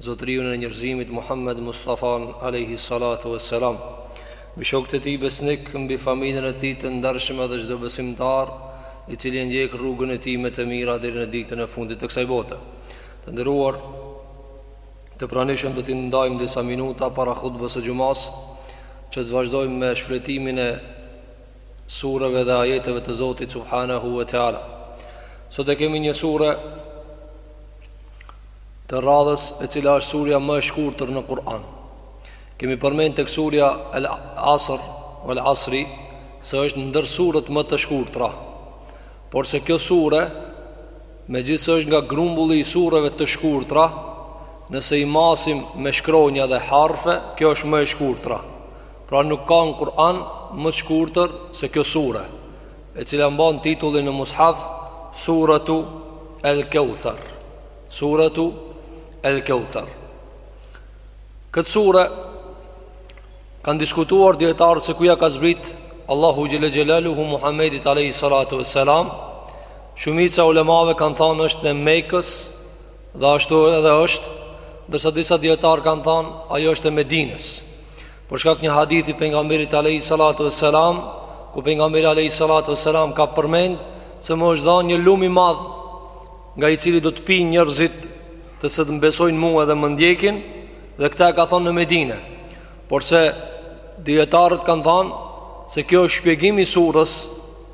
Zotëriun e njerëzimit Muhammed Mustafan alejhi salatu ue selam mbi shokët e tij besnikë mbi familjen e tij të ndershme dhe çdo besimtar i cili e ndjek rrugën e tij me të mira deri në ditën e fundit të kësaj bote të nderuar të pranishëm do t'i ndajmë disa minuta para hutbes së xhumasë që të vazhdojmë me shfletimin e sureve dhe ajeteve të Zotit subhanahu wa taala. Sot e kemi një sure të radhës e cila është surja më e shkurtër në Kur'an. Kemi përmend tek surja Al-Asr wal Asri se është ndër suret më të shkurtra. Porse kjo sure, megjithëse është nga grumbulli i sureve të shkurtra, nëse i masim me shkronja dhe harfe, kjo është më e shkurtra. Pra nuk ka në Kur'an më shkurtër se kjo sure, e cila mban titullin në Mushaf Suratu Al-Kauthar. Suratu Al-Kauthar. Këtë sure kanë diskutuar dijetarët se ku ja ka zbrit Allahu xhele xhelaluhu Muhammedit alayhi salatu wassalam. Shumica e ulemave kanë thanë është e Mekës dhe ashtu edhe është, ndërsa disa dijetarë kanë thanë ajo është e Medinës. Për shkak një hadithi Pejgamberit Alejhi Salatu ue Selam Ku Pejgamberi Alejhi Salatu ue Selam ka përmend Se mu është dhanë një lum i madh Nga i cili do të pinë njerëzit Që do të m'besojnë mu edhe më ndjekin Dhe këtë e ka thanë në Medine Porse Dijetarët kanë thanë Se kjo është shpjegimi i sures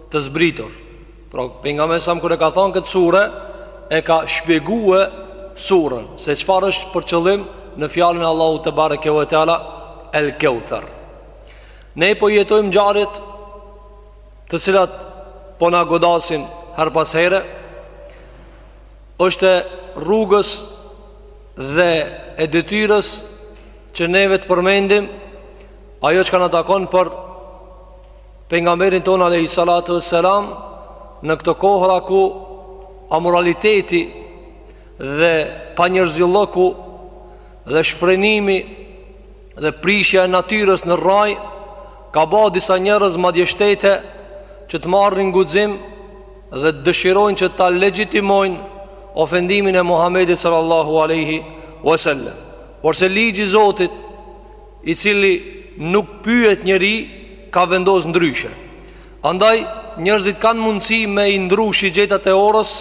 Të zbritur Pra pejgamberi sa kur e ka thanë këtë sure e ka shpjegue suren se çfarë është për qëllim në fjalën e Allahut tebareke ve teala el kauthar. Ne po jetojmë ngjarjet të cilat po na godasin herë pas here. Është e rrugës dhe e detyrës që neve të përmendim ajo çka na takon për pejgamberin tonë alayhi salatu wassalam në këto kohëra ku amoraliteti dhe panjerëzillëku dhe shfrenimi dhe prishja e natyrës në rraj ka ba disa njerëz madje shtete që të marrin guxim dhe të dëshirojnë që ta legjitimojnë ofendimin e Muhamedit sallallahu alaihi wasallam. Porse ligji i Zotit i cili nuk pyet njeri ka vendos ndryshe. Andaj, njerëzit kanë mundësi me i ndru shigjetat e orës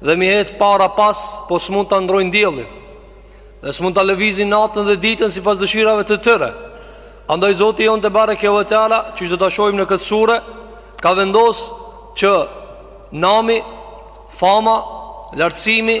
dhe mi hec para pas, po s'mund ta ndrojnë diellin. Dhe s'mund ta lëvizin natën dhe ditën sipas dëshirave të tyre. Andaj, Zoti jonë tebareke ve teala, që siç do ta shohim në këtë sure, ka vendos që nami, fama, lartësimi,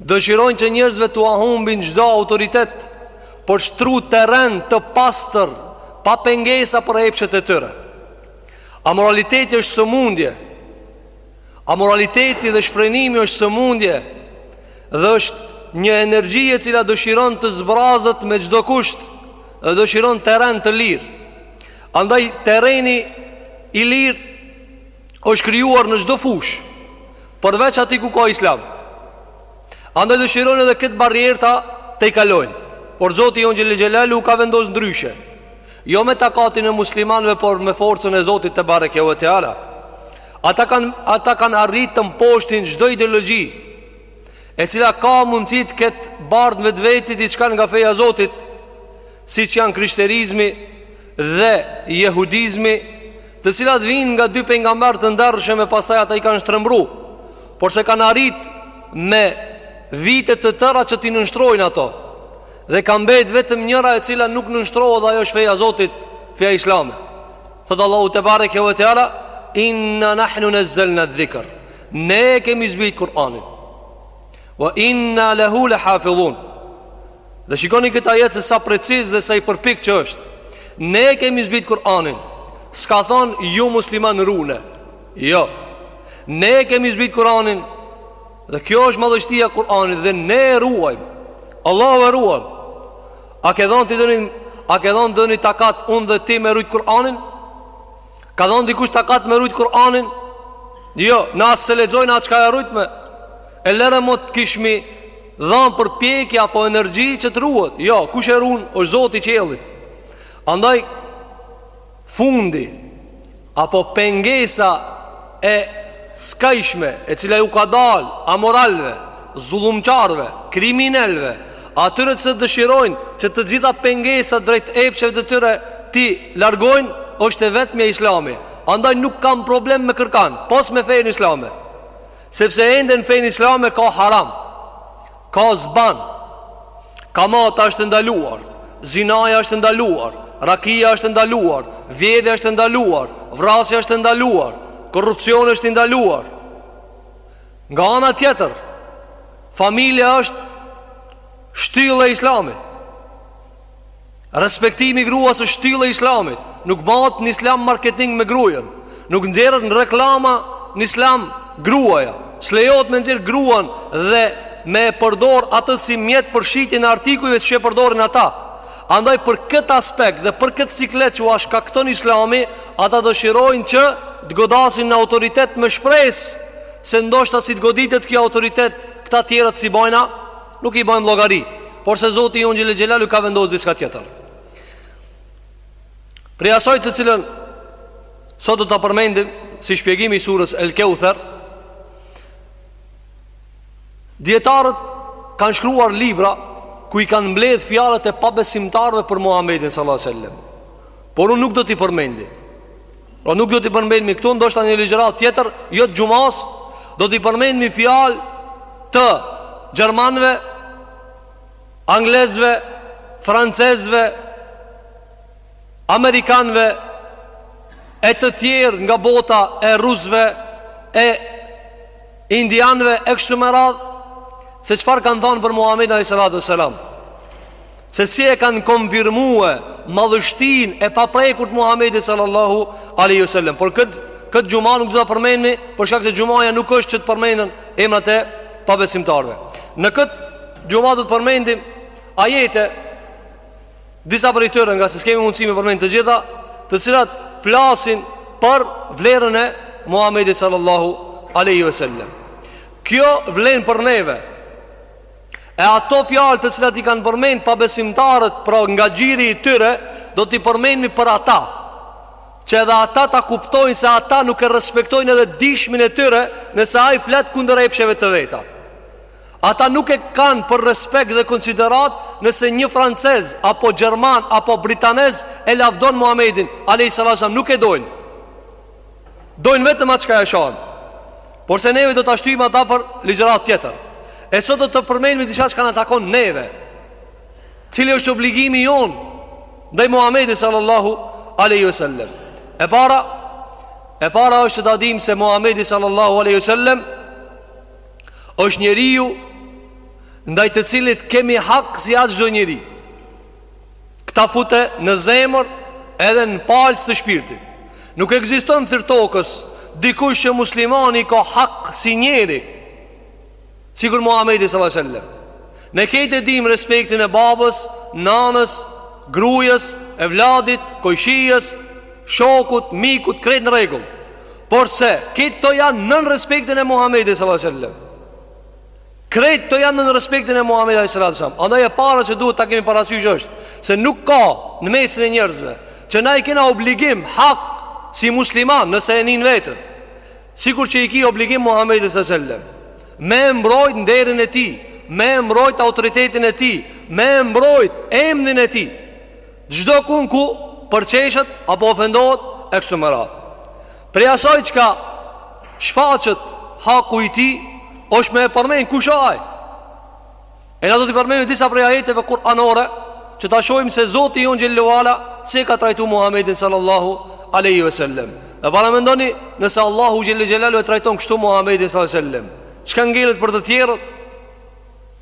Dëshirojnë që njerëzve t'ua humbin çdo autoritet, për shtru teren të pastër, pa pengesa për epshet e tyre. Amoraliteti është sëmundje. Amoraliteti dhe shfrenimi është sëmundje dhe është një energji e cila dëshiron të zbrazet me çdo kusht dhe dëshiron terren të lirë. Andaj terreni i lirë është krijuar në çdo fushë, përveç atij ku ka islam. Andaj dëshirojnë edhe këtë barrierë ta tejkalojnë. Por Zoti jonë Xhele Xhelaluhu ka vendos ndryshe. Jo me takatin e muslimanëve, por me forcën e Zotit tebareke ve teala. Ata kanë ata kanë arritë të mposhtin çdo ideologji e cila ka mundësi të ketë bartë n'vetveti diçka nga feja e Zotit, siç janë krishterizmi dhe jehudizmi të cilat vijnë nga dy pejgamberë të ndershëm e pastaj ata i kanë shtrembruar, por s'e kanë arrit me vite të tëra që t'i nënshtrojnë ato. Dhe ka mbet vetëm njëra e cila nuk nënshtrohet dhe ajo është feja e Zotit, feja islame. Thotë Allahu tebareke ve teala, "Inna nahnu nazzalna dhikr." Ne kemi zbrit Kur'anin. Wa inna lahu lahafizun. Dhe shikoni këtë ajet se sa preciz dhe sa i përpiktë që është Ne e kemi zbit Kur'anin S'ka thonë ju muslimanë rune Jo Ne e kemi zbit Kur'anin Dhe kjo është madhështia e Kur'anit Dhe ne e ruajmë Allahu e ruan A kem dhonë deri A kem dhonë deri takat unë dhe ti me rujtë Kur'anin Ka dhanë dikush takat me rujt Kur'anin? Jo, na as s'e lexojna çka e rujtme E lere mo të kishmi dhanë përpjekje apo energji që të ruhet Jo, kush e run është Zoti i qiellit Andaj fundi Apo pengesa e skajshme e cila ju ka dal amoralve, zullumqarve, kriminelve, atyre që dëshirojnë që të gjitha pengesat drejt epsheve të tyre t'i largojnë, është e vetmja islami. Andaj nuk kanë problem me kërkan, pos me fenë islame. Sepse ende në fenë islame ka haram. Ka zban Kamata është e ndaluar Zinaja është e ndaluar Rakia është e ndaluar Vjedhja është e ndaluar Vrasja është e ndaluar Korrupsioni është i ndaluar Nga ana tjetër Familja është Shtyllë e islamit Respektimi i gruas është shtyllë e islamit. Nuk bahet në islam marketing me gruajën. Nuk nxjerret në reklama në islam gruaja. S'lejohet me nxjerr gruan dhe me e përdor atë si mjet për shitjen e artikujve që e përdorin ata. Andaj për këtë aspekt dhe për këtë siklet që ua shkakton islami, ata dëshirojnë që të godasin në autoritet me shpresë se ndoshta si të goditet kjo autoritet, këta tjerat s'i bajnë Nuk i bajnë llogari, por se Zoti i jonë Xhele Xhelaluhu ka vendos diçka tjetër. Prej asaj të cilën sot do ta përmendim si shpjegimi i surës El Keuther, dijetarët kanë shkruar libra ku i kanë mbledh fjalët e pabesimtarëve për Muhamedin sallallahu alejhi ve sel-lem. Por unë nuk do t'i përmendim. O po nuk do t'i përmendmi këtu, ndoshta një ligjëratë tjetër, jo të xhumasë, do t'i përmendmi fjalë të gjermanëve, anglezëve, francezëve, amerikanëve e të tjerë nga bota e rusëve e indianëve e kështu me radhë se çfarë kanë thanë për Muhamedin alejhi salatu ves-selam. Se si e kanë konfirmue madhështinë e paprekur të Muhammedit sallallahu aleyhi we sellem Por këtë, këtë xhuma nuk do ta përmenmi për shkak se xhumaja nuk është që të përmenden emrat e pabesimtarëve Në këtë xhuma do të përmendim ajete Disa prej tyre ngase s'kemi mundësi me i përmend të gjitha Të cilat flasin për vlerën e Muhammedit sallallahu aleyhi we sellem Kjo vlen për neve E ato fjalë të cilat i kanë përmend pabesimtarët pra nga gjiri i tyre Do t'i përmendmi për ata Që edhe ata ta kuptojnë se ata nuk e respektojnë edhe dëshminë e tyre Nëse ai flet kundër epsheve të veta Ata nuk e kanë për respekt dhe konsideratë Nëse një francez, apo gjerman, apo britanez E lavdon Muhammedin, a.s. nuk e dojnë Dojnë vetëm atë çka e shan Por se neve do ta shtyjmë ata për ligjëratë tjetër E sot do të përmenmi diçka çka na takon neve Cili është obligimi jonë ndaj Muhammedit sallallahu aleyhi we sellem E para E para është që ta dimë se Muhammedi sallallahu aleyhi we sellem është njeriu Ndaj të cilit kemi hak si asçdo njeri Këtë fute në zemër edhe në palcë të shpirtit Nuk ekziston në fytyrë tokës dikush që muslimani ka hak si njeri Sikur Muhammedi s.a.s. Ne krejt e dimë respektin e babës, nanës, grujës, evladit, kojshisë, shokut, mikut, krejt në regull Por se, krejt këto janë nën respektin e Muhammedit s.a.s. Krejt këto janë në respektin e Muhamedit alayhis salam. Andaj e para që duhet ta kemi parasysh është se nuk ka në mesin e njerëzve që na i kena obligim hak si musliman nëse e nin veten, sikur që i ki obligim Muhamedit sallallahu alaihi wasallam me mbrojt nderin e tij, me mbrojt autoritetin e tij, me mbrojt emnin e tij, çdokun ku përqeshet apo ofendohet e kështu me radhë. Prej asaj çka shfaqet haku i tij, është me e përmend kush asht ai. E na do t'i përmendim disa prej ajeteve kuranore që ta shohim se Zoti jonë xhel-le ue ala si e ka trajtu Muhamedin sallallahu alaihi wasallam. E para mendoni nëse Allahu xhel-le xhelaluhu e trajton kështu Muhamedin sallallahu alaihi wasallam, çka ngelet për të tjerët?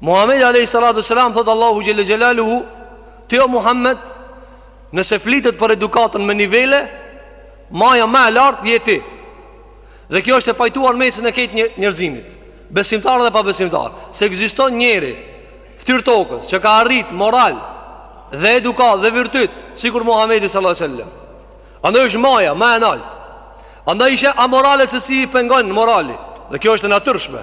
Muhammedi alejhi salatu ue selam Thotë Allahu xhel-le xhelaluhu Ti ja Muhammed Nëse flitet për edukatën me nivele Maja ma e lartë je ti Dhe kjo është e pajtuar mesin e krejt njerëzimit Besimtar dhe pabesimtar Se s'ekziston njeri n'ftyrë t'tokës që ka arrit moral Dhe edukatë dhe virtyt Sikur Muhammedi salallahu alejhi ue selem Andaj është maja ma e nalt Andaj i sheh amorale se si i pengon morali Dhe kjo është e natyrshme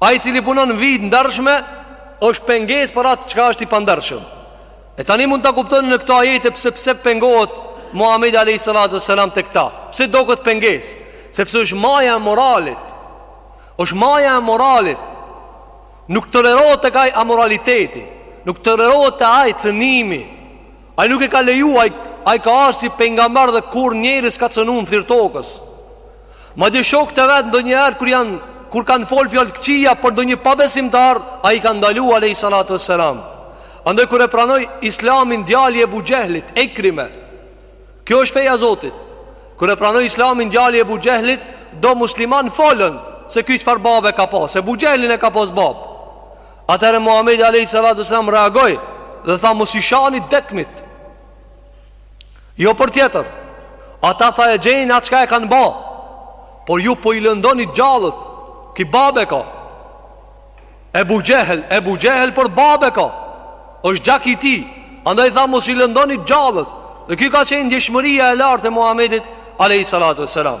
Ai i cili punon në vijë t'ndershme është pengesë për atë çka është i pandershëm E tani mund ta kuptoni në këto ajete pse pse pengohet Muhammedi A.S. te këta Pse doket pengesë Sepse është maja e moralit është maja e moralit Nuk tolerohet tek ai amoraliteti Nuk tolerohet te ai cënimi Ai nuk e ka leju ai ai ka ardh si pejgamber dhe kurrë njeri s'ka cënu në ftyrë t'tokës. Madje shokët e vet ndonjëherë kur janë kur kanë fol fjalë të këqija për ndonjë pabesimtar, ai i ka ndalu alejhi salatu wassalam. Andaj kur e pranoi Islamin djali i Ebu Xhehlit, Ikrime. Kjo është feja e Zotit. Kur e pranoi Islamin djali i Ebu Xhehlit, do muslimanë folën se ky çfarë babe ka pas, se Ebu Xhehlin e ka pas babë. Atëherë Muhamedi alayhi salatu selam reagoi dhe tha mos i shani t'dekmit. Jo për tjetër. Ata tha e gjejnë atë çka e kanë ba. Por ju po i lëndoni t'gjallët. Ky babë e ka. Ebu Xhehl, Ebu Xhehl por babë e ka. Është gjaku i tij. Andaj tha mos i lëndoni t'gjallët. Dhe kjo ka qenë ndjeshmëria e lartë e Muhamedit alayhi salatu selam.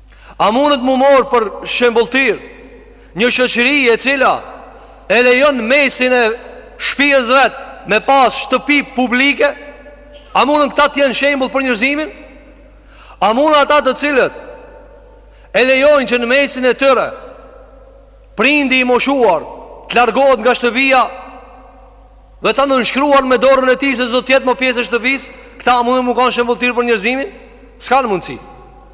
A mundet mu marrë për shembëlltyrë Një shoqëri e cila E lejon mesin e shpisë vet Me pas shtëpi publike A munden këta të jenë shembull për njerëzimin A munden ata të cilët E lejojnë që në mesin e tyre Prindi i moshuar Të largohet nga shtëpia Dhe ta nënshkruajë me dorën e tij Se s'do të jetë më pjesë e shtëpisë Këta a munden mu kanë shembëlltyrë për njerëzimin S'kanë mundësi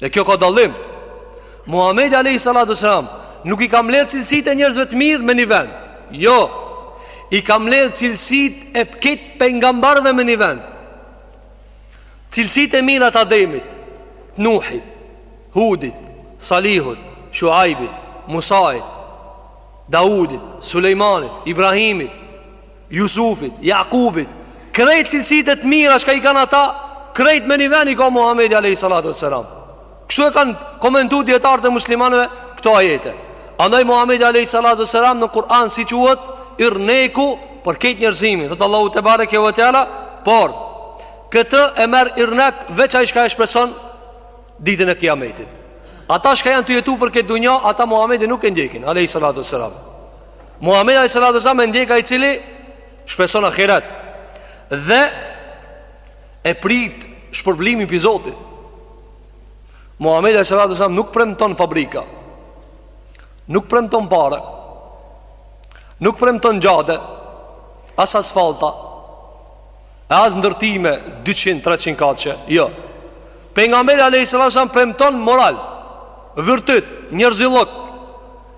Dhe kjo ka dallim Muhamedi alejhi salatu selam Nuk i ka mledhë cilësitë e njerëzve të mirë me një vend Jo I ka mledhë cilësitë e kejt pengamberëve me një vend Cilësitë e mira të Ademit Nuhit Hudit Salihut Shuajbit Musait Daudit Sulejmanit Ibrahimit Jusufit, Jakubit Krejt cilësitë të mira çka i kanë ata Krejt me një ven i ka Muhammedi a.s. Kështu e kanë komentu djetarët e muslimanëve Këto ajete Andaj Muhammedi a.s. në Kur'an si quhet Irneku për kejt njerëzimin Thotë Allahu tebareke ve teala Por këtë e merr irnek veç ai shka e shpreson Ditën e kijametit Ata shka janë tu jetu për këtë dunja Ata Muhammedin nuk e ndjekin a.s. Muhamedi alayhi salatu wasallam e ndjek ai i cili shpreson ahiret dhe e prit shpërblimin pi Zotit. Muhamedi alayhi salatu wasallam nuk premton fabrika. Nuk premton pare. Nuk premton xhade, as asfalta, as ndërtime 200-300 katëshe, jo. Pejgamberi alayhi salatu wasallam premton moral, virtyt, njerëzillok.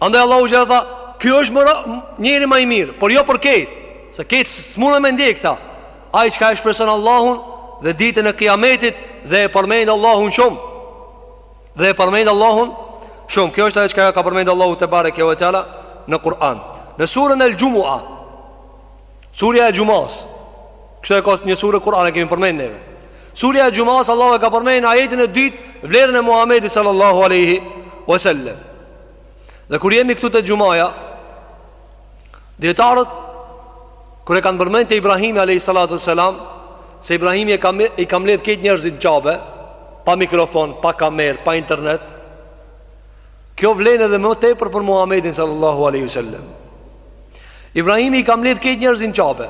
Andaj Allahu xhele tha, ky është more njeri më i mirë, por jo për kejt, se kejt s'munden me ndjek këta. Ai çka e shpreson Allahun dhe ditën e Kiametit dhe e përmend Allahun shumë. Dhe e përmend Allahun shumë. Kjo është ajo çka ka përmend Allahu tebareke ve teala në Kur'an. Në surën Al-Jumu'a, surja e Xhumas, Kështu e ka një surë Kur'an e kemi përmend neve. Surja e Xhumas Allahu e ka përmend në ajetin e dytë vlerën e Muhamedit sallallahu alaihi wasallam. Dhe kur jemi këtu te xhumaja Djetarët Kur e kanë përmen te Ibrahimi a.s. Se Ibrahimi e ka, i ka mledh kejt njerëzit n'Qabe Pa mikrofon, pa kamer, pa internet Kjo vlen edhe më tepër për Muhammedin sallallahu a.s. Ibrahimi i ka mledh kejt njerëzit n'Qabe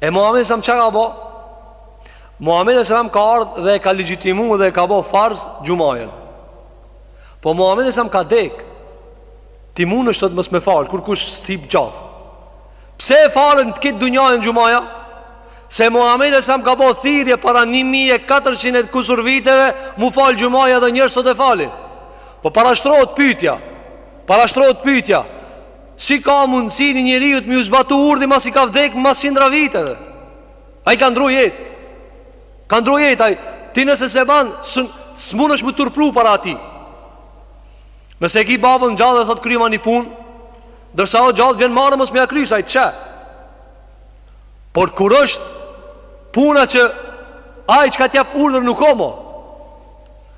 E Muhammedi a.s. çka ka bo Muhammedi a.s. ka ardhë dhe e ka legjitimu dhe e ka bo farz xhumajen Po Muhamedi a.s. ka dek Ti munësh sot mos me falë Kurkush s't'ip gjaf Pse e falën në kejt dunjajën xhumaja Se Muhamedi a.s. ka bo thirrje Para 1400 kusur viteve M'u falë xhumaja dhe njerëz sot e falin Po parashtrohet pytja Parashtrohet pytja Si ka mundësi një njeriut m'ju zbatu urdhi Masi ka vdek mas qindra viteve Ai ka ndrru jetë Ka ndru jetë ai, ti nëse s'e ban, s'mun është me turpru para atij. Nëse e ki babën gjallë e thot kryma një punë, ndërsa o gjallë vjen marre mos me e kry, sa i të qe. Por kur është puna që ai çka t'jap urdhër nuk o mo,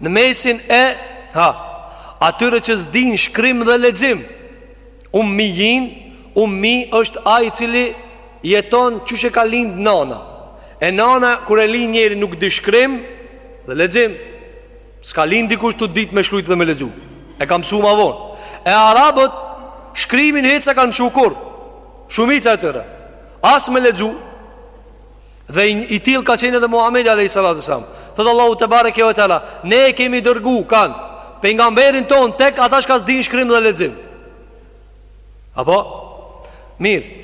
Në mesin e ha atyre që s'din shkrim dhe lexim. Ummijin, ummi është ai i cili jeton qysh e ka lind nana. E nana kur e lind njeri nuk di shkrim dhe lexim. S'ka lind dikush tu ditë me shkrujt dhe me lexu. E ka msu ma vonë. E arabët shkrimin hiç s'e kanë msu kurrë. Shumica e tyre. As me lexu. Dhe i tillë ka qenë edhe Muhamedi alayhis salam. Thot Allahu te bareke ve teala, ne e kemi dërgu këtë pejgamberin tonë tek ata që s'din shkrim dhe lexim. A po, mirë.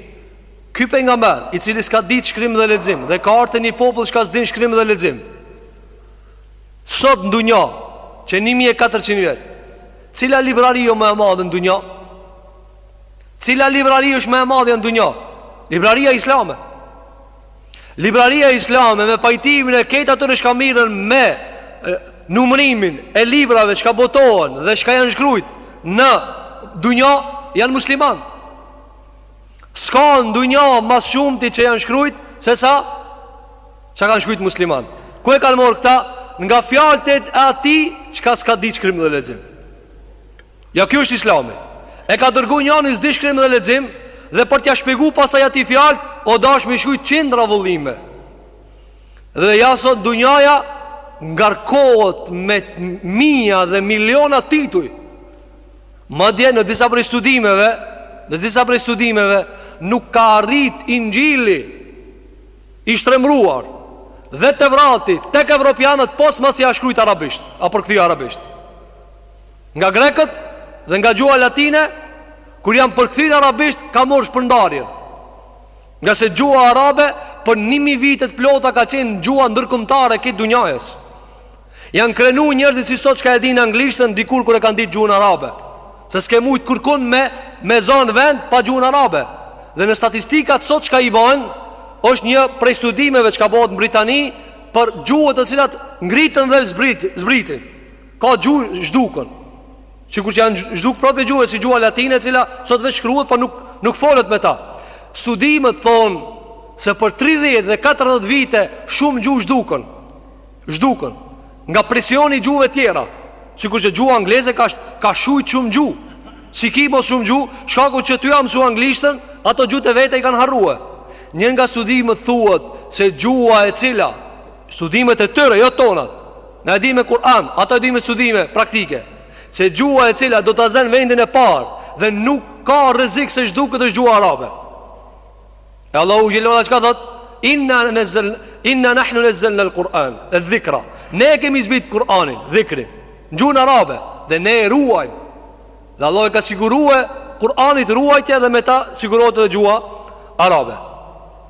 Ky pejgamber i cili s'ka ditë shkrim dhe lexim dhe ka ardh te një popull që s'din shkrim dhe lexim. Sot n'dunja që 1400 vjet. Cila librari o më e madhe n'dunja? Cila librari është më e madhja në dunja? Libraria islame Libraria islame me pajtimin e krejt atyre çka mirren me numërimin e librave çka botohen dhe çka janë shkrujt në dunja janë musliman S'ka në dunja ma shumë tituj që janë shkrujt sesa që kanë shkrujt musliman Ku e kanë morë këta nga fjaltë e atij çka s'ka ditë shkrim dhe lexim Ja ky është islami. E ka dërgu njanin s'di shkrim dhe lexim dhe për t'ia shpjegu pastaj atij fjalët, o dash me u shkrujt qindra vullime. Dhe ja sot dunjaja ngarkohet me mija dhe miliona tituj. Madje në disa prej studimeve, në disa prej studimeve nuk ka arrit Inxhili i shtrembruar dhe Tevrati tek evropianët pos masi a shkrujt arabisht, apo kthy arabisht. Nga grekët dhe nga gjuha latine Kur janë përkthy në arabisht ka morë shpërndarjen Ngase gjuha arabe për nimi vite t'plota ka qenë gjuha ndërkombtare krejt dunjajës Janë krenu njerëzit si sot çka e din anglishtën dikur kur e kanë ditë gjuhën arabe Se s'ke mujtë kurkun me, me zonë vend pa gjuhën arabe Dhe në statistikat sot çka i banë është një prej studimeve çka bëhet në Britani Për gjuhët të cilat ngritën dhe zbritin Ka gjuhë zhdukën Sikur që janë zhdukë prapë gjuhë Si gjuha latine e cila sot veç shkruhet Për po nuk, nuk folet me ta Studimet thonë Se për 30 dhe 40 vite Shumë gjuhë zhdukën Zhdukën Nga presioni i gjuhëve tjera Sikur që gjuha angleze ka, ka shujt shumë gjuhë Si ki mos shumë gjuhë Shkaku që tuj e msu anglishtën Ato gjuhët e veta i kanë harrua Një nga studimet thuhet Se gjuha e cila Studimet e tyre, jo tonat. Na e dimë me Kur'an, ata e dimë studime praktike. Se gjuha e cila do ta zën vendin e parë dhe nuk ka rrezik se zhduket, është gjuha arabe. E Allahu xhele shanuhu çka thot? Inna nazal inna nahnu nazalna al-Qur'an, al-dhikra. Ne kemi zbrit Kur'anin, dhikrin, në gjuhën arabe dhe ne e ruajmë. Dhe Allahu e ka siguruar Kur'anit ruajtje dhe me ta sigurohet edhe gjuha arabe.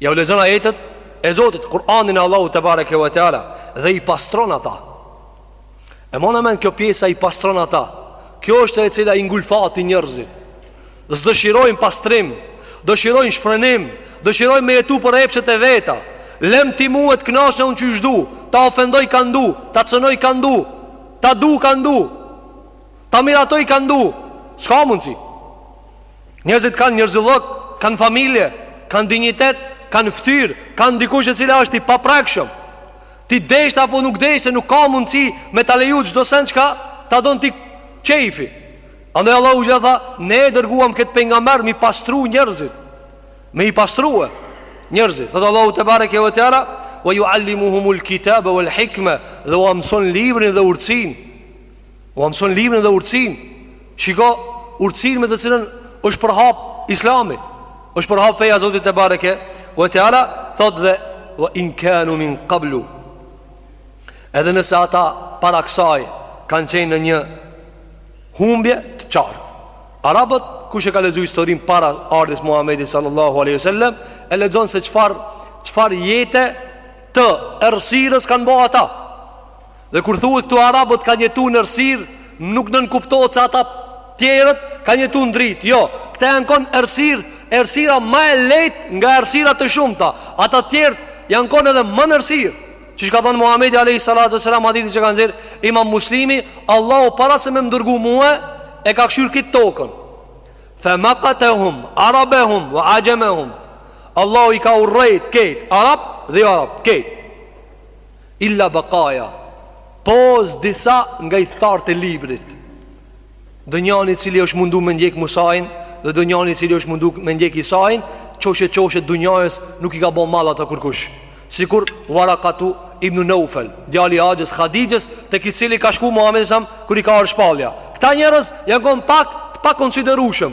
Ja u lexon ajetet e Zotit, Kur'anin e Allahut te bareke ve teala dhe i pastron ata. E mani n'men kjo pjesa i pastron ata. Kjo është e cila i ngulfati njerëzit. S'dëshirojnë pastrim, dëshirojnë shfrenim, dëshirojnë me jetu për epshet e veta. Lem ti mu t'kënaqna unë qysh du, ta ofendoj kanë du, ta cënoj kanë du, ta du kanë du. Ta miratoj kanë du. S'ka mundësi. Njerëzit kanë njerëzillëk, kanë familje, kanë dinjitet, kanë ftyrë, kanë dikush e cila është i paprakshëm. Ti deshte apo nuk deshte, nuk ka mundësi me ta leju çdo send çka ta don ty qejfi. Andaj Allahu çka tha, ne e dërguam këtë pejgamber m'i pastru njerëzit. Me i pastrue njerëzit. Thot Allahu te bareke ve teala, "Wa yuallimuhumul kitaba wal hikma", dhe u mëson librin dhe urtësinë. Ua mëson librin dhe urtsinë. Shiko urtsinë me të cilën është përhap islami është përhap feja e Zotit te bareke ve teala. Thot dhe wa in kanu min kablu. Edhe nëse ata para kësaj kanë qenë në një humbje të qartë. Arabët, kush e ka lexu historinë para ardhjes Muhammedit sallallahu aleyhi sallem e lexon se çfarë, çfarë jete të errësirës kanë bo ata Dhe kur thuhet këtu arabët kanë jetu në errësirë, nuk nënkuptohet se ata tjerët kanë jetu në dritë. Jo, këta janë kon errësirë, errësira ma e lehtë nga errësira të shumta. Ata tjerët janë kon edhe ma në errësirë. Qe çka ka thanë Muhammedi a.s. Hadithi që ka nxjerr imam Muslimi: Allahu para se me më dërgu mue e ka kshyr kit tokën. Fe makatehum, arabehum, ve axhemehum. Allahu i ka urrejt krejt, arab dhe jo arab, krejt illa baqaya pos disa nga ithtarët e librit, donjani i cili është mundu me ndjek Musain dhe donjani i cili është mundu me ndjek Isain, qoshe qoshe dynjasë nuk i ka bo mall ata kurkush sikur Warakatu ibn Naufal, djali i axhës Hatixhes, te i cili ka shku Muhamedi sa kur i ka ardh shpallja. Këta njerëz janë kon pak të pakonsiderueshëm.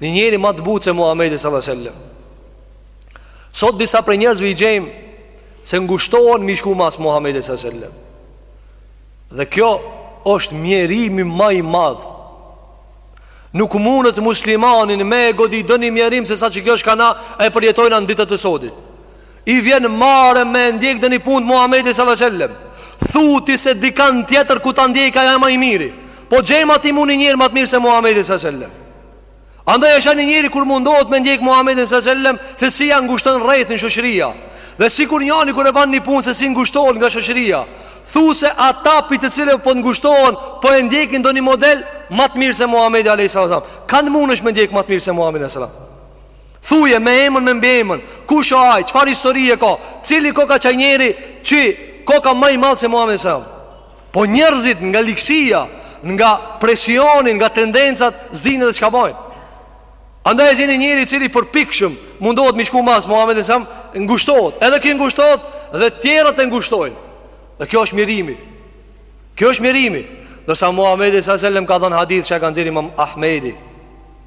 Një njeri ma të butë se Muhammedi s.a.s. Sot disa prej njerëzve i gjejmë Se ngushtohen me shku mas Muhammedi s.a.s. Dhe kjo është mjerimi ma i madh. Nuk mundet muslimanin me e godit doni mjerim sesa që kjo çka na e përjetojnë në ditët e sotit I vjen marre me ndjek dhe një punë të Muhammedi sallallahu alaihi wasallam. Thu ti se dikan tjetër kur ta ndjek ai o ma i miri. Po gjema ti mu një njeri më të mirë se Muhammedi sallallahu alaihi wasallam. Andaj është një njeri kur mundohet me ndjek Muhammedin sallallahu alaihi wasallam se si ja ngushton rrethin shoqëria. Dhe sikur njëri kur e bën një punë se si ngushtohet nga shoqëria, thu se ata prej të cilëve po ngushtohen po e ndjekin ndonjë model më të mirë se Muhammedi alaihi wasallam. Kan mundesh me ndjek më të mirë se Muhammedin sallallahu alaihi wasallam. Thuje me emën me mbiemën, kush o ai, çfarë historie ka? Cili koka qaj njeri që koka më i madh se Muhamedi sallallahu alaihi wasallam? Po njerëzit nga ligësia, nga presioni, nga tendencat s'dinë dhe çka bojnë. Andaj e gjeni njeri i cili përpikshëm mundohet mi shku mas Muhammedit alaihi selam Ngushtohet edhe ky ngushtohet dhe tjerët e ngushtojnë Dhe kjo është mjerimi Kjo është mjerimi Ndërsa Muhammedi alaihi selam ka thënë hadith që e ka nxjerr imam Ahmedi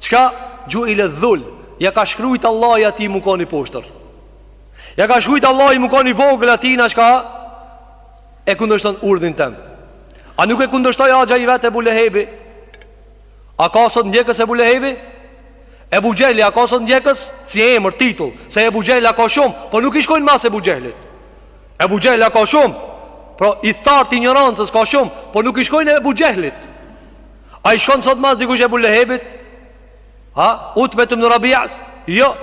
Çka xhuile dhul Ja ka shkrujt Allahi atij mu kon i poshtër Ja ka shkrujt Allahi mu kon i vogël atina çka E kundërshton urdhin tem A nuk e kundërshtoi axha i vet Ebu Lehebi A ka sot ndjekës Ebu Lehebi Ebu Xhehli a ka sot ndjekës Si emër titull Se Ebu Xhehla ka shumë Po nuk i shkojnë mas Ebu Xhehlit Ebu Xhehla ka shumë Prijtarë të injorancës ka shumë Po nuk i shkojnë Ebu Xhehlit A i shkon sot mas dikush Ebu Lehebit? Ha? Utbet ibnu Rabias? Jo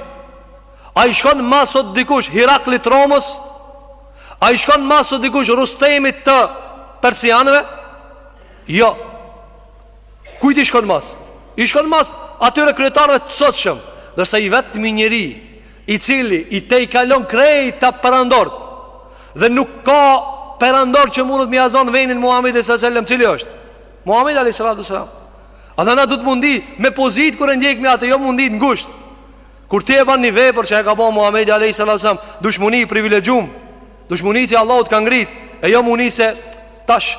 A i shkon mas sot dikush Hiraklit Romës? A i shkon mas sot dikush Rustemit të Persianëve? Jo Kujt i shkon mas? I shkon mas atyre kryetarëve të sotshëm Ndërsa i vetmi njeri I cili i tejkalon krejt këta perandort Dhe nuk ka perandor që mundet me ia zon venin Muhammedit alejhi selam cili është? Muhamedi alayhi salatu sallam. Andaj duhet mu ndi me pozitë kur e ndjekmi atë, jo mu ndi ngusht. Kur ti e bën një vepër që e ka bën Muhamedi alayhi salatu sallam, dush mu ni i privilegjum, dush mu ni që Allahu të ka ngrit, e jo mu ndi se tash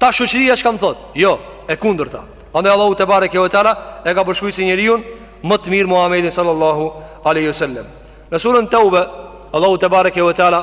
tash shoqëria çka më thot. Jo, e kundërta. Andaj Allahu tebareke ve teala e ka përshkrujt si njeriun më të mirë Muhamedin sallallahu alaihi wasallam. Në surën Tauba, Allahu tebareke ve teala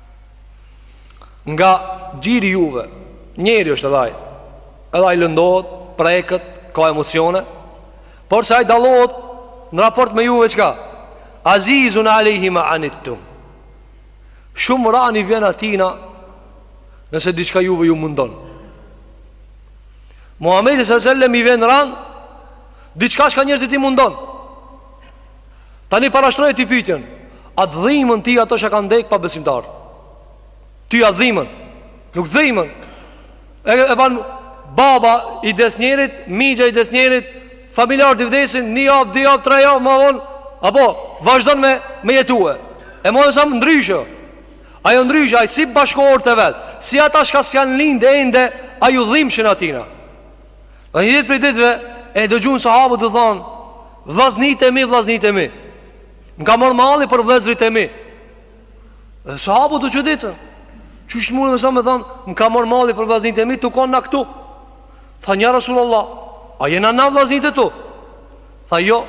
Nga gjiri juve Njeri është edhe aj Edhe aj lëndohet Preket Ka emocione Por se aj dallohet Në raport me juve çka Azizun alejhi ma anittum Shumë ranë i vjen atina Nëse diçka juve ju mundon Muhammedit alejhi selam i vjen ran Diçka çka njerëzit i mundon Tani parashtroj ti pyetjen. A të dhimën ty ato që ka vdek pabesimtar? Ty a dhimën? Nuk dhimën. E e ban baba i des njerit, mixha i des njerit, familjarët i vdesin, një javë, dy javë, tre javë, më vonë, apo vazhdon me me jetue. E Muhammedi alejhi selam ndryshe. Ajo ndryshe, ai si bashkohort e vet, si ata që s'jan lindë ende, ai u dhimshin atina. Dhe një ditë prej ditëve E dëgjojnë sahabët tu thanë Vllaznit e mi, vllaznit e mi Më ka marrë malli për vllezërit e mi Dhe sahabët u çuditën Qysh Muhammedi alejhi selam me thanë Më ka marrë malli për vllaznit e mi Tu konë na këtu Thanë ja Rasulullah A jena na vllaznit e tu Tha jo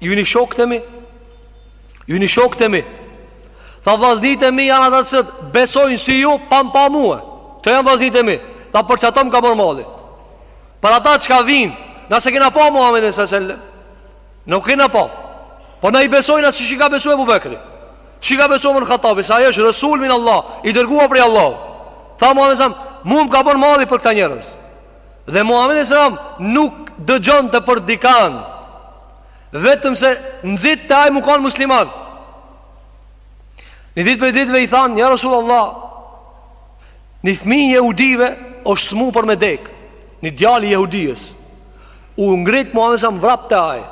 Ju jeni shokët e mi Ju jeni shokt e mi Tha vllaznit e mi janë ata që besojnë si ju pa më pa mue Ata janë vllaznit e mi Tha për qato më ka marrë malli Për ata që ka vijnë Na s'e kena pa Muhammedin alejhi selam Nuk kena pa Po na i besojmë asaj çka ka besu Ebu Bekri Çka ka besu Omer ibn Hattabi Se ai është resul min Allah I dërguar prej Allahut Tha Muhammedi alejhi selam Mu më ka marrë malli për këta njerëz Dhe Muhammedi alejhi selam Nuk dëgjonte për dikan Vetëm se nxitte ai m'u kanë musliman Një ditë prej ditëve i thanë Ja Resulullah Një fmi i jehudive është smu për me dek Një djal i jehudijes U ngrit Muhammedi alejhi selam vrap te ai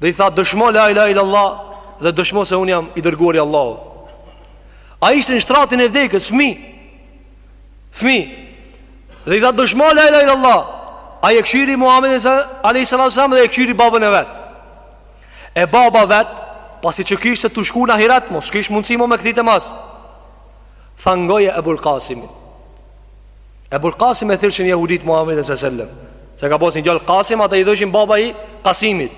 Dhe i tha dëshmo la ilahe il-lallah Dhe dëshmo se unë jam i dërguar i Allahut Ai ishte në shtratin e vdekjes fmi Fmi Dhe i tha dëshmo la ilahe il-lallah Ai e këqyri Muhammedin alejhi selatu ue selam Dhe e këqyri babën e vet E baba vet Pasi që kish tu shku në ahiret Mo s'kish mundësi mo me kthy mas Tha ngoje Ebul Kasimin Ebul Kasim e thirrshin jahudit Muhammedin alejhi selam Se ka pas një gjalë Kasim Ata i thojshin baba i Kasimit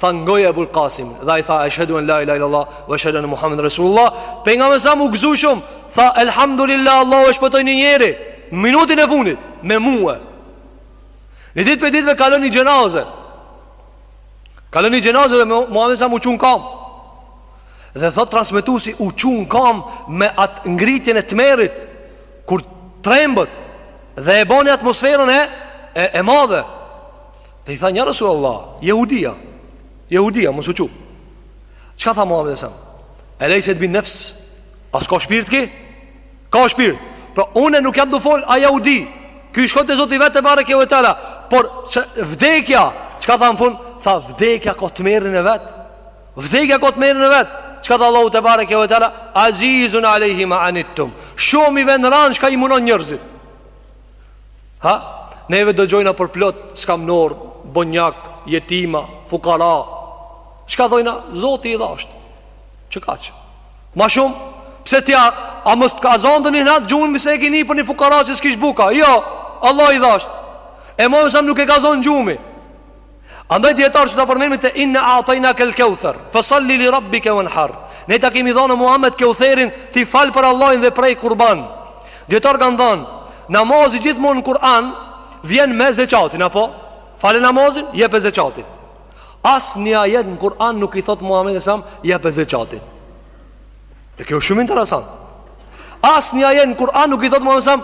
Tha ngoje Ebul Kasimin Dhe ai tha eshhedu en la ilahe il-lallah Ve eshhedu enne Muhammeden Resulullah Pejgamberi alejhi selam u gëzu shumë Tha elhamdulillah Allahu e shpëtoi një njeri Në minutin e funit Me mue Një dit prej ditve kalon një xhenaze Kalon një xhenaze dhe Muhammedi alejhi selam u çu n'kam Dhe thot transmetusi u çu n'kam Me atë ngritjen e tmerrit Kur trembet Dhe e boni atmosferën e E, e madhe Dhe i thanë ja Resulullah Jehudi a Jehudi a, mos u çu Çka tha Muhammedi alejhi selam? E lejset bi nefs A s'ka shpirt ky? Ka shpirt Pra une nuk jam tu folë a jehudi Ky shkon te Zoti i vet tebareke ve teala Por që vdekja Çka tha në fund? Tha vdekja ka tmerrin e vet Vdekja ka tmerrin e vet Çka tha Allahu tebareke ve teala Azizun alejhi ma anittum Shumë i vjen ran çka i munon njerzit Ha? Neve dëgjojna për plot skamnorë, bonjak, jetima, fukara. Çka thojna? Zoti i dhasht. Qe kaq? Ma shumë, pse tja, a mos të ka zonë ndonjë natë gjumi, se e kini parë një fukara që s'kish buka? Jo, Allah i dhasht. E Muhammed a.s. nuk e ka zonë gjumi. Andaj dijetar që ta përmendni te inna a'tainaka al-kawthar fasalli li rabbika wanhar. Ne ta kemi dhënë Muhammed Keutherin ti fal për Allahin dhe preje kurban. Dijetarët kanë thënë namazi gjithmonë në Kur'an vjen me zeqatin apo fale namazin jepe zeqatin. Asnjë ajet në Kur'an nuk i thot Muhammed a.s. jepe zeqatin. E kjo shumë interesant. Asnjë ajet në Kur'an nuk i thot Muhammed a.s.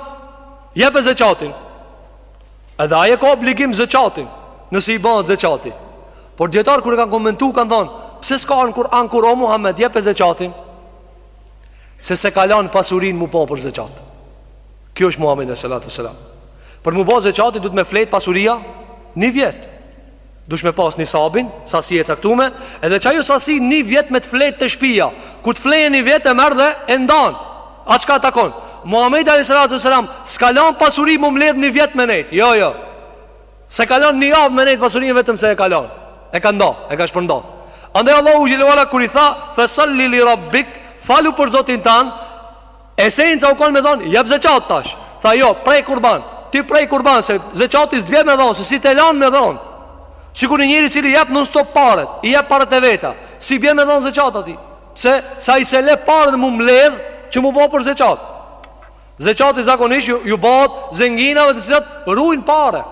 jepe zeqatin. Edhe ai e ka obligim zeqatin Nëse i bëhet zeqati Por dijetarët kur e kanë komentu kanë thonë Pse s'ka në Kur'an kurrë o Muhammed Jepe zeqatin Se s'e ka lan pasurinë m'u bo për zeqat Kjo është Muhammed alejhi salatu we selam Për m'u ba zeqati duhet me flejt pasuria Një vjet Duhesh me pas nisabin, sasi e caktume Edhe qajo sasi një vjet me të flejt te shpia Kur të fleje një vjet e merr dhe e ndan A çka të takon Muhammed alejhi salatu we selam S'ka lan pasuri m'u mledh një vjet me nejt Jo, jo S'e ka lon një javë me nejt pasurinë vetëm se e ka lon E ka nda, e ka shpërnda Andaj Allahu xhel-le we ala kur i tha Fesalli li rabbik Falu për Zotin tand Esenca u kon me thon, jep zeqat tash. Tha jo, preje kurban. Ti preje kurban se zeqati s'të bje me dhon, se si të lan me dhon. Sikur një njeri i cili jep non stop paret, i jep paret e veta, s'i bje me dhon zeqat atij. Pse? Se ai s'i le paret m'u mbledh që m'u bo për zeqat. Zeqati zakonisht ju, ju bëhet zenginave të cilët ruajn pare.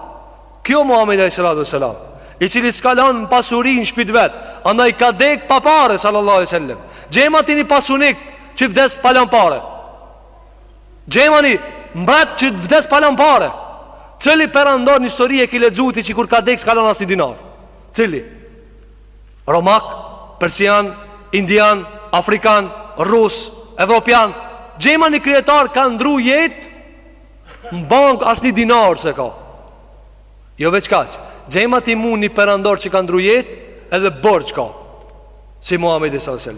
Kjo Muhamedi alayhi salatu wasalam, i cili s'ka lënë pasuri në shpi të vet, andaj ka dek pa pare sallallahu alaihi wasallam. Gjema ti një pasunik që vdes pa lënë pare. Gjema ni mbret që vdes pa lënë pare. Cili perandor në histori e ki lexu ti që kur ka dek s'ka lënë asnjë dinar. Cili? Romak, persian, indian, afrikan, rus, evropian. Gjema ni kryetar ka ndru jetë Në bankë asnjë dinar s'e ka Jo veç kaq Gjema ti mu një perandor që ka ndru jetë Edhe borxh ka Si Muhammedi s.a.s.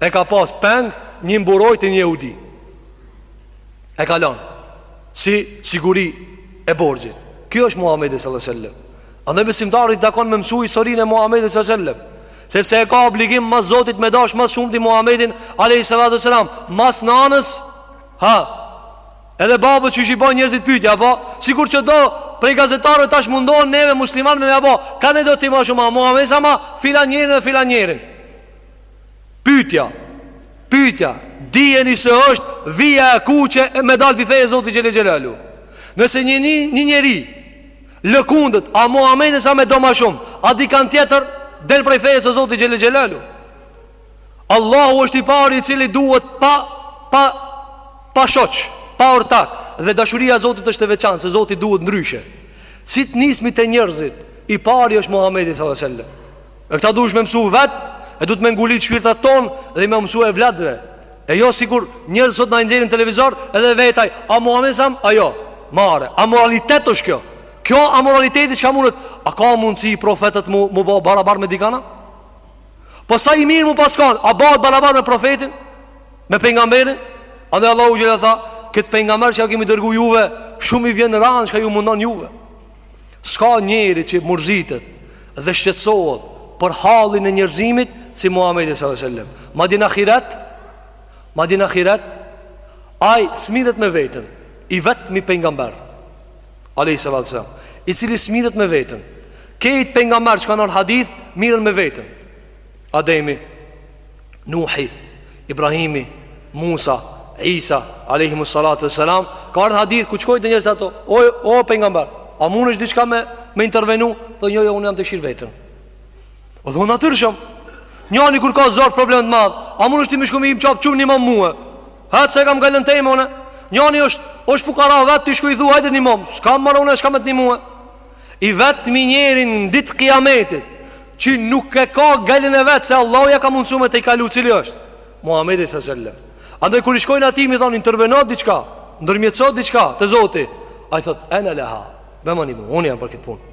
E ka pas peng një mburojë te një jehudi E ka lan Si siguri e borxhit Kjo është Muhammedi s.a.s. Andaj besimtarit i takon me mësu historinë e Muhammedit s.a.s. Sepse e ka obligim mas zotit me dash ma s'shumti Muhammedin A.S. Mas nanës Ha Edhe babës që shqipon njerëzit pytja po Sikur qëdo prej gazetarëve tash mundohen neve muslimanëve me bo, kane do ti ma shumë, Muhamedin s.a.s. a filan njerin dhe filan njerin. Pytja, pytja, dijeni se është vija e kuqe e me dalë pi feje Zotit xhele xhelaluhu. Nëse një, një, një njeri lëkundët, a Muhamedin s.a.s. e do ma shumë, a dikan tjetër, del prej fejës së Zotit xhele xhelaluhu. Allahu është i pari i cili duhet pa pa pa shok, pa ortak dhe dashuria e Zotit është e veçantë se Zoti duhet ndryshe. Si të nismi te njerëzit, i pari është Muhamedi sallallahu alaihi wasallam. E këta duhet me mësu vet, e duhet me ngulit n'shpirtat ton dhe me mësu evladve. E jo sikur njerëz sot na nxjerrin televizor edhe vetin, a Muhamedi s.a.s., a jo. Marre, amoralitet është kjo? Kjo amoraliteti çka mundet? A ka mundësi profetët mu mu ba barabar me dikana? Po sa i mirë me pas kan A bahet barabar me profetin Me pejgamberin A dhe Allahu xhele tha Këtë pejgamber që ja kemi dërgu juve Shumë i vjen ranë çka ju mundon juve S'ka njeri që murzitet Dhe shqetsohet Për hallin e njerëzimit Si Muhammedi s.a.s. Madje n'ahiret Madje n'ahiret Aj s'mirret me veten I vetmi pejgamber Alejhi salatu wasallam, i cili s'mirret me veten. Krejt pejgamberët që kanë ardh mirren me veten. Ademi, Nuhi, Ibrahimi, Musa, Isa, alayhimu salatu wassalam, ka ardh në hadith kur shkojnë njerëz ato, o o pejgamber, a mundesh diçka me me intervenu? Thonë jo, jo, unë jam te kshyr veten. O dhe e natyrshme. Njani kur ka zor probleme të madh, a mundesh ti me shku me i thanë çum nimom mue? Ha se kam gajlen teme o Njani është, është fukara vetë Ti shku i thu hajde nimom S'kam, marova, s'kam me të nimue I vetmi njeri në ditë kiametit Që nuk e ka gajlen e vet Se Allahu ja ka mundësu me tejkalu Cili është Muhammedi s.a.s. Andaj kur i shkojnë atij me i thonë Interveno ti diçka Ndërmjetëso ti diçka Te Zoti Ai thotë Ene leha Pe, me nimu Unë jam për këtë punë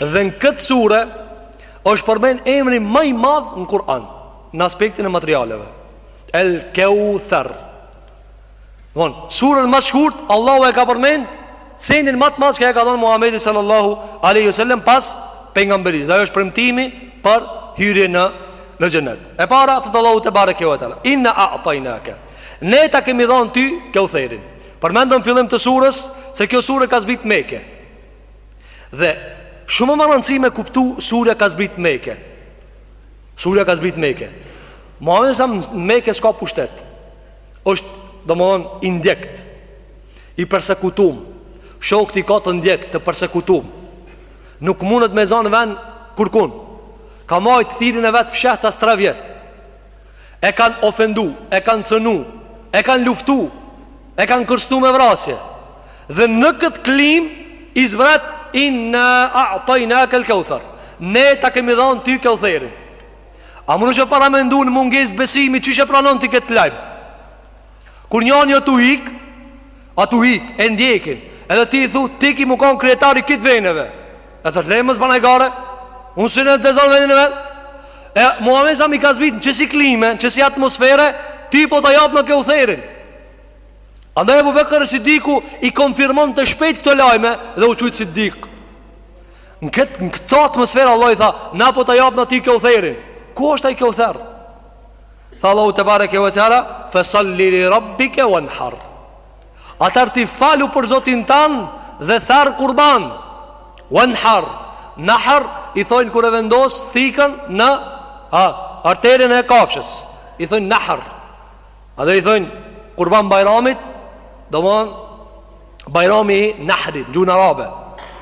Dhe në këtë sure është përmend emri ma i madh në Kur'an Në aspektin e materialeve El Keuther Pra n'surën ma t'shkurt Allahu e ka përmend sendin ma të madh që i ka dhënë Muhamedit sallallahu alaihi wasallam pas pejgamberisë. Ajo është premtimi për hyrje në në xhenet. E para tha Allahu tebareke ve teala. Inna a'tainaka. Ne ta kemi dhënë ty Kautherin. Përmendëm n'fillim të surës se kjo surë ka zbrit n'Mekë. Dhe shumë me rëndësi me kuptu surja ka zbrit n'Meke. Surja ka zbrit n'Meke. Muhammedi s.a.s. n'Meke s'ka pushtet. Është domthon i ndjekt. I persekutum. Shokt i ka të ndjekt të persekutum. Nuk mundet me zon vend kurkun. Ka majt thirrjen e vet fshehtas 3 vjet. e kanë ofendu, e kanë cënu, e kanë luftu, e kanë kërcnu me vrasje. Dhe në këtë klimë, i zbret, inna a'tajnakel keuther. Ne ta kemi dhanë ty keutherin. A munesh me paramendu në mungesë të besimit, qysh e pranon ti këtë lajm? Kur njani o tu hik, o tu hik, e ndjekin, edhe ti i thu, ti ki me konë kryetar i këtë veneve. E thotë le mos ban hajgare Unë së në të dezonë vendin e vetë E Muhammedit s.a.s. i ka zbritë në qësi klime Në qësi atmosfere Ty po ta japna keutherin Andaj Ebu Bekër es-Sidiku I konfirmonte shpejt këto lajme Dhe u qujt Sidik Në këtë kët atmosferë Allahu i tha Na po ta japna ty keutherin Ku është ai keuther Tha Allahu tebareke ve teala Fesalli li rabbike venhar Atëherë ti falu për Zotin tan dhe ther kurban. Wanhar, nahr i thojnë kur e vendos thikën në ha, arterien e kafshës. I thojnë nahr. A dhe i thojnë kurban Bajramit, domethënë Bajrami i Nahrit, n'gjuhën arabe.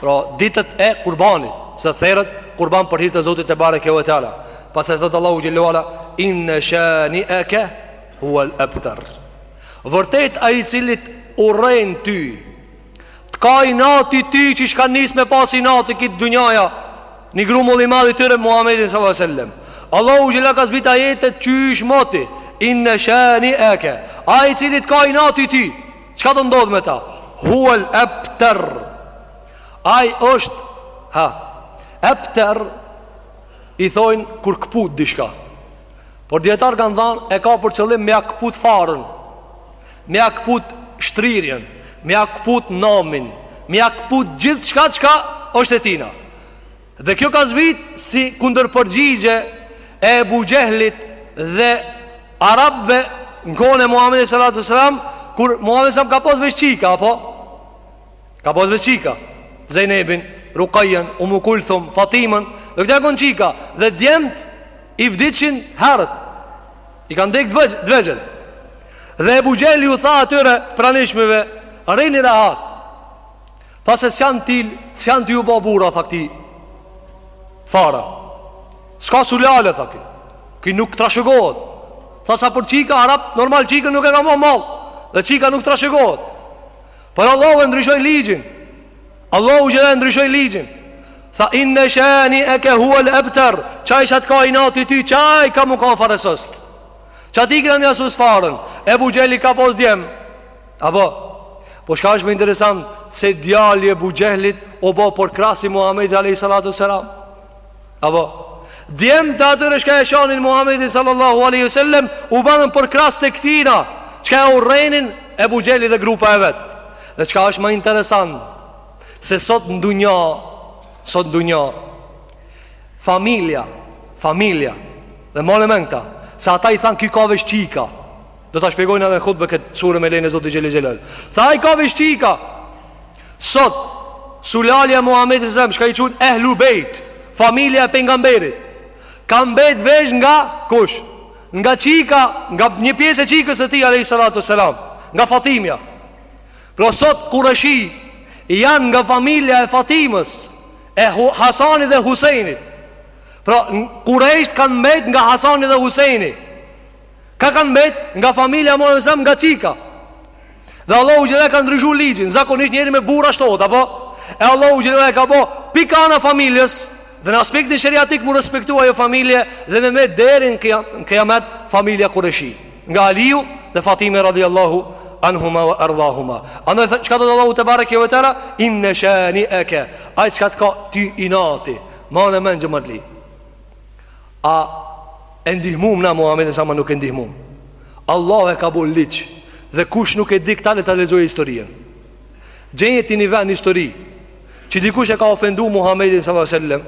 Pra ditët e kurbanit, se theret kurban për hir të Zotit tebareke ve teala. Pastaj thot Allahu xhel-le ve ala inna shani'aka huwa al-abtar. Vërtet ai i cili t'urren ty T'ka inati ty qysh ka nis me pas inati kitë dunjaja Një grumull i madh i tyre Muhammedin s.a.s. Allahu xhel-le ka zbrit ajetet qysh moti Inne shanieke Ai i cili t'ka inati ty Çka do ndodh me ta Huel ebter Ai është ha, Ebter I thojnë kur këput diçka Por dijetarët kanë dhanë e ka për qëllim me ja këput farën Me ja këput shtrirjen Me ja këput namin Me ja këput gjithçka çka është e tina Dhe kjo ka zbrit si kundërpërgjigje e Ebu Xhehlit dhe Arabve në kohën e Muhammedit alejhi salatu ves-selam Kur Muhammedi alejhi selam ka pas veç çika, apo? Ka pas veç çika Zejnebin, Rukajen, Umu Kulthum, Fatimën Dhe këto konë çika Dhe djemët i vdiqën herët I kanë dek t'vegjël Dhe Ebu Xhehli u tha atyre t'pranishmve Rrini rahat Tha se s'janë til S'janë t'ju bo burra Tha këtij Fara S'ka sulale Tha ky Ky nuk trashëgohet Tha sa për çika Arab normal çikën nuk e ka mo mal Dhe çika nuk trashëgohet Por Allahu e ndryshoi ligjin. Allahu xhel-le e ndryshoi ligjin. Tha inna shani'aka huwa al-abtar. Qaj që t'ka inati ty, qaj ka me kon farësost. Qatij kam me ja sos farën. Ebu Xhehli ka pas djem. Apo Po çka është më interesant Se djali i Ebu Xhehlit O bo përkrahës i Muhammedit A.S. Apo Djemtë e atyre çka e shanin Muhammedin sallallahu aleyhi sallem U banën përkrahës të këtina Çka e urrejnin Ebu Xhehli dhe grupa e vet Dhe çka ashtë ma interesant Se sot në dunja Sot në dunja Familja Familja Dhe mane n'men këta Se ata i thanë ky ka veç çika Do ta shpjegoj edhe në hutbe kët sure me lejen e Zotit xhele xhelal. Tha ai ka veç çika. Sot sulalja e Muhammedit alejhi selam, çka i qujnë Ehlu Bejt, familja e pejgamberit. Ka mbet veç nga kush? Nga çika, nga një pjesë e çikës së tij alayhi salatu selam, nga Fatimja. Pra sot Kurejshi janë nga familja e Fatimës, e Hasanit dhe Husejnit. Pra Kurejsht kanë mbet nga Hasani dhe Husejni. Ka kanë mbet nga familja më e nga çika Dhe Allahu xhele e ka ndryshu ligjin Zakonisht njeri me burra shtohet Apo E Allahu xhele e ka bo Pi ka ana e familjes Dhe në aspektin sheriatik mu respektu ajo familje Dhe me met deri në kijamet familja Kurejshi Nga Aliu dhe Fatime radiallahu Anhuma ve erdahuma Andaj çka thotë Allahu tebareke ve teala Inne shanieke Ai çka të ka ty inati Mane n'men xhematli A e ndihmum na Muhamedin alejhi selam a nuk e ndihmum. Allahu e ka bo ligj dhe kush nuk e di këtë le ta lexojë historinë. Gjenje ti një vend n'histori që dikush e ka ofendu Muhamedin sallallahu alaihi wasallam,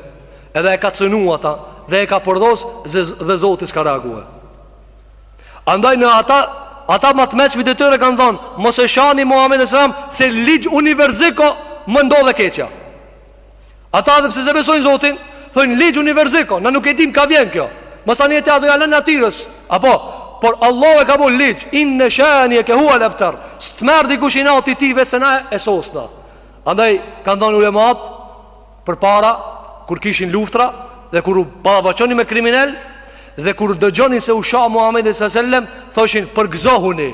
edhe e ka cenu ata dhe e ka përdhos dhe Zoti s'ka reagu. Andaj në ata ata ma t'meçmit e tyre kanë thënë mos e shani Muhamedin sallallahu alaihi wasallam se ligj univerzik o me ndodh e keqja. Ata edhe pse s'e besojnë Zotin, thonë ligj univerzik o, na nuk e dim ka vjen kjo. Masanej ata do ja lënë natyrës. Apo, por Allah e ka bo ligj, inne shanieke huvel ebter. S'të merr dikush inati ty veçse na e sosna. Andaj kanë thënë ulemat përpara kur kishin luftra dhe kur u ballafaqonin me kriminelë dhe kur dëgjonin se u sha Muhamedi sallallahu alaihi wasallam, thoshin përgëzohuni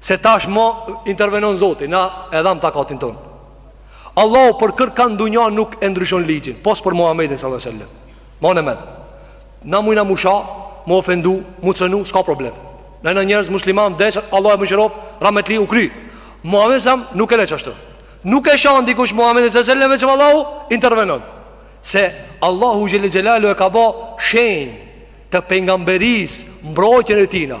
se tashmë intervenon Zoti, na e dham takatin tonë. Allahu për kërkan n'dunja nuk e ndryshon ligjin Pos për Muhammedin sallallahu alaihi wasallam. Mane n'men Na mujna mu sha, mu ofendu, mu cenu, s'ka problem Na jena njerëz musliman vdesë, Allahu e mëshiroftë, rahmetli u kry Muhammedin alejhi selam nuk e le qashtu Nuk e shan dikush Muhammedin sallallahu alaihi wasallam Veçëm Allahu intervenon Se Allahu xhele xhelaluhu e ka ba shenjë Të pejgamberisë mbrojtjen e tina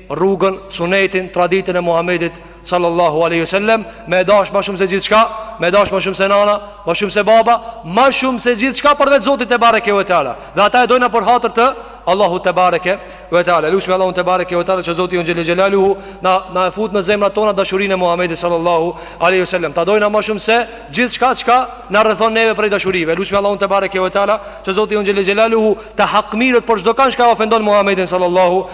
rrugën, sunetin, traditën e Muhamedit sallallahu alaihi wasallam, me e dash më shumë se gjithçka, me e dash më shumë se nana, më shumë se baba, më shumë se gjithçka përveç Zotit tebareke ve teala. Dhe ata e dojnë për hatër të Allahut tebareke ve teala. Lutemi Allahun tebareke ve teala që Zoti jonë xhele xhelaluhu të na e fut në zemrat tona dashurinë e Muhamedit sallallahu alaihi wasallam. Ta dojna më shumë se gjithçka çka na rrethon neve prej dashurive. Lutemi Allahun tebareke ve teala që Zoti jonë xhele xhelaluhu të hakmirret për çdokënd që ofendon Muhamedin sallallahu